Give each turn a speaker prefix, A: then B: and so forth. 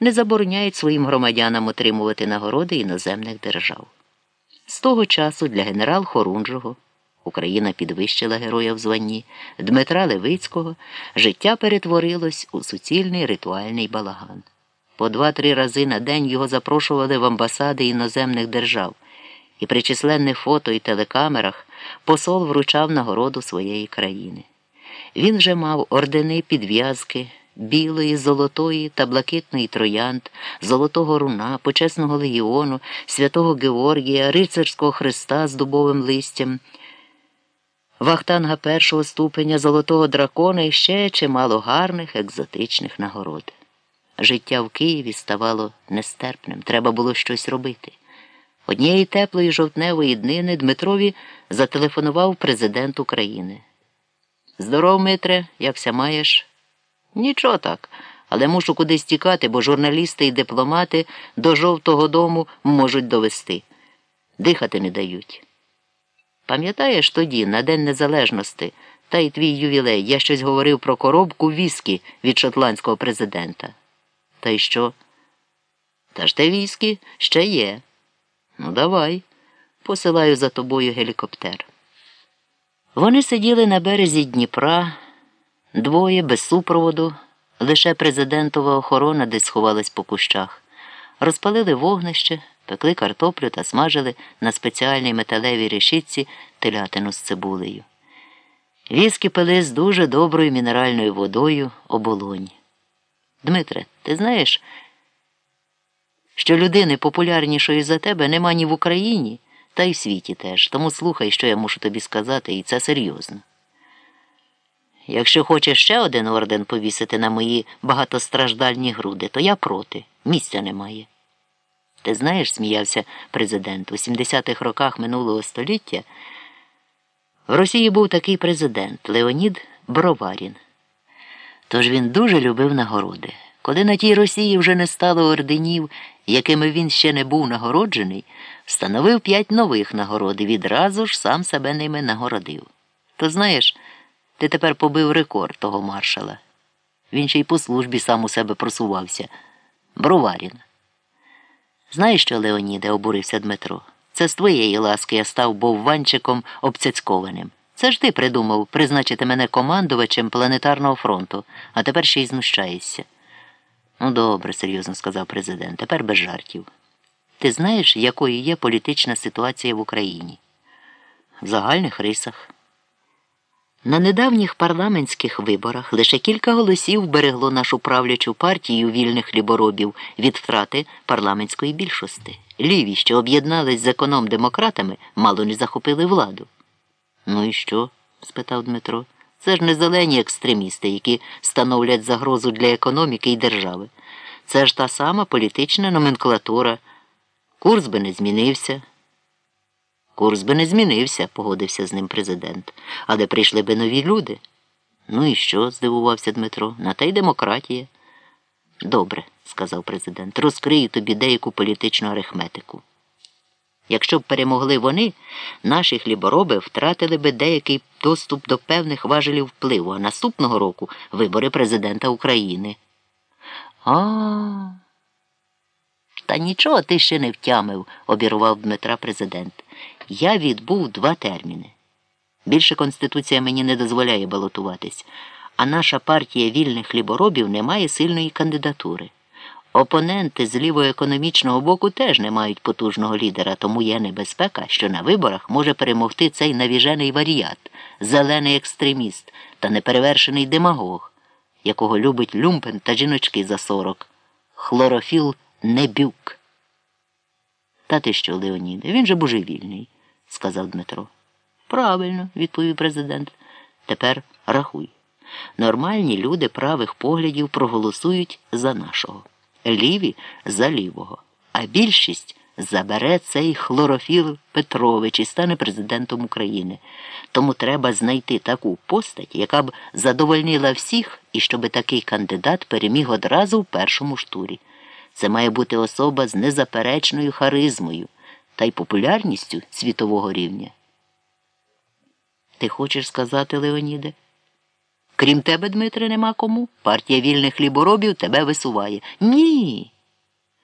A: не забороняють своїм громадянам отримувати нагороди іноземних держав. З того часу для генерал Хорунжого Україна підвищила героя в званні Дмитра Левицького життя перетворилось у суцільний ритуальний балаган. По два-три рази на день його запрошували в амбасади іноземних держав, і при численних фото і телекамерах посол вручав нагороду своєї країни. Він вже мав ордени підв'язки білої, золотої та блакитної троянд, Золотого руна, почесного легіону, святого Георгія, рицарського хреста з дубовим листям, вахтанга першого ступеня, золотого дракона і ще чимало гарних екзотичних нагород. Життя в Києві ставало нестерпним, треба було щось робити. Однієї теплої жовтневої днини Дмитрові зателефонував президент України. Здоров, Митре, якся маєш? Нічого так, але мушу кудись тікати, бо журналісти і дипломати до жовтого дому можуть довести. Дихати не дають. Пам'ятаєш тоді, на День Незалежності, та й твій ювілей, я щось говорив про коробку віскі від шотландського президента. Та й що? Та ж те віскі ще є. Ну, давай, посилаю за тобою гелікоптер. Вони сиділи на березі Дніпра, двоє без супроводу, лише президентова охорона десь сховалась по кущах, розпалили вогнище, пекли картоплю та смажили на спеціальній металевій решітці телятину з цибулею. Віскі пили з дуже доброю мінеральною водою оболонь. Дмитре, ти знаєш, що людини популярнішої за тебе нема ні в Україні, та й в світі теж. Тому слухай, що я мушу тобі сказати, і це серйозно. Якщо хочеш ще один орден повісити на мої багатостраждальні груди, то я проти. Місця немає. Ти знаєш, сміявся президент, у 70-х роках минулого століття в Росії був такий президент Леонід Броварін. Тож він дуже любив нагороди. Коли на тій Росії вже не стало орденів, якими він ще не був нагороджений, встановив п'ять нових нагород і відразу ж сам себе ними нагородив. То знаєш, ти тепер побив рекорд того маршала. Він ще й по службі сам у себе просувався. Броварін. Знаєш що, Леоніде, обурився Дмитро. Це з твоєї ласки я став бовванчиком обцяцькованим. Це ж ти придумав призначити мене командувачем планетарного фронту, а тепер ще й знущаєшся. Ну, добре, серйозно сказав президент, тепер без жартів. Ти знаєш, якою є політична ситуація в Україні? В загальних рисах. На недавніх парламентських виборах лише кілька голосів берегло нашу правлячу партію вільних ліборобів від втрати парламентської більшості. Ліві, що об'єднались з економ-демократами, мало не захопили владу. Ну і що? спитав Дмитро. Це ж не зелені екстремісти, які становлять загрозу для економіки і держави. Це ж та сама політична номенклатура. Курс би не змінився. Курс би не змінився, погодився з ним президент. Але прийшли би нові люди. Ну і що? здивувався Дмитро. На те й демократія. Добре, сказав президент, розкрию тобі деяку політичну арифметику. Якщо б перемогли вони, наші хлібороби втратили би деякий доступ до певних важелів впливу, а наступного року вибори президента України. А. Та нічого ти ще не втямив, обірвав Дмитра президент. Я відбув два терміни. Більше Конституція мені не дозволяє балотуватись, а наша партія вільних хліборобів не має сильної кандидатури. Опоненти з лівоекономічного боку теж не мають потужного лідера, тому є небезпека, що на виборах може перемогти цей навіжений варіат, зелений екстреміст та неперевершений демагог, якого любить люмпен та жіночки за сорок. Хлорофіл Небюк. Та ти що, Леоніде, він же божевільний, сказав Дмитро. Правильно, відповів президент. Тепер рахуй. Нормальні люди правих поглядів проголосують за нашого ліві за лівого, а більшість забере цей хлорофіл Петрович і стане президентом України. Тому треба знайти таку постать, яка б задовольнила всіх і щоб такий кандидат переміг одразу в першому штурі. Це має бути особа з незаперечною харизмою та й популярністю світового рівня. Ти хочеш сказати, Леоніде? Крім тебе, Дмитре, нема кому. Партія вільних хліборобів тебе висуває. Ні.